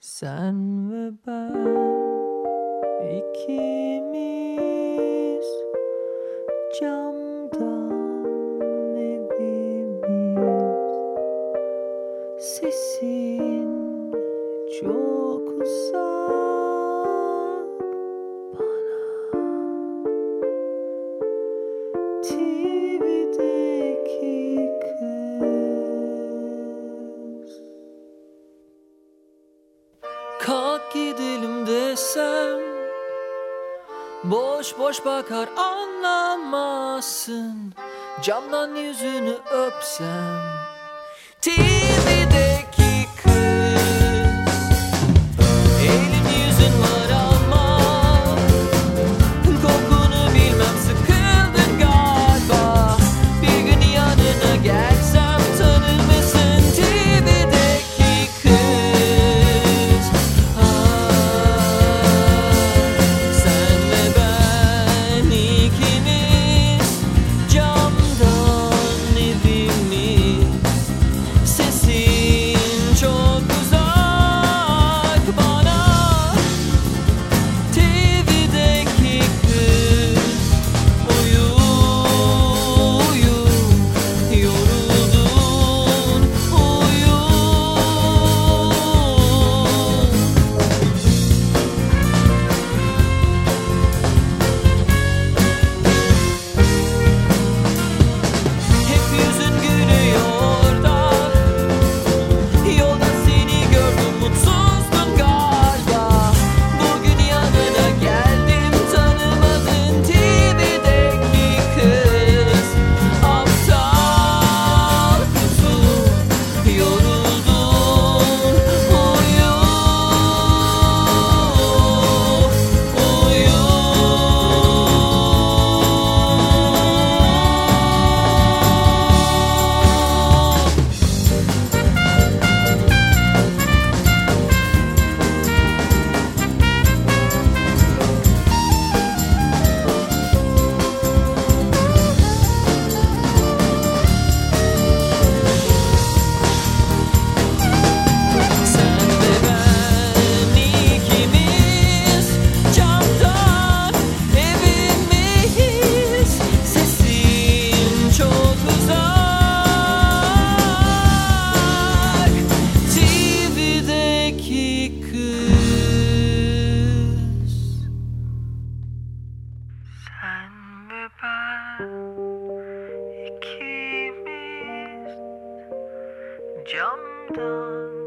Sen ve ben ikimiz camdan evimiz sesin gidelim desem Boş boş bakar anlamazsın. Camdan yüzünü öpsem Değil kız. Sen ve ben ikimiz camdan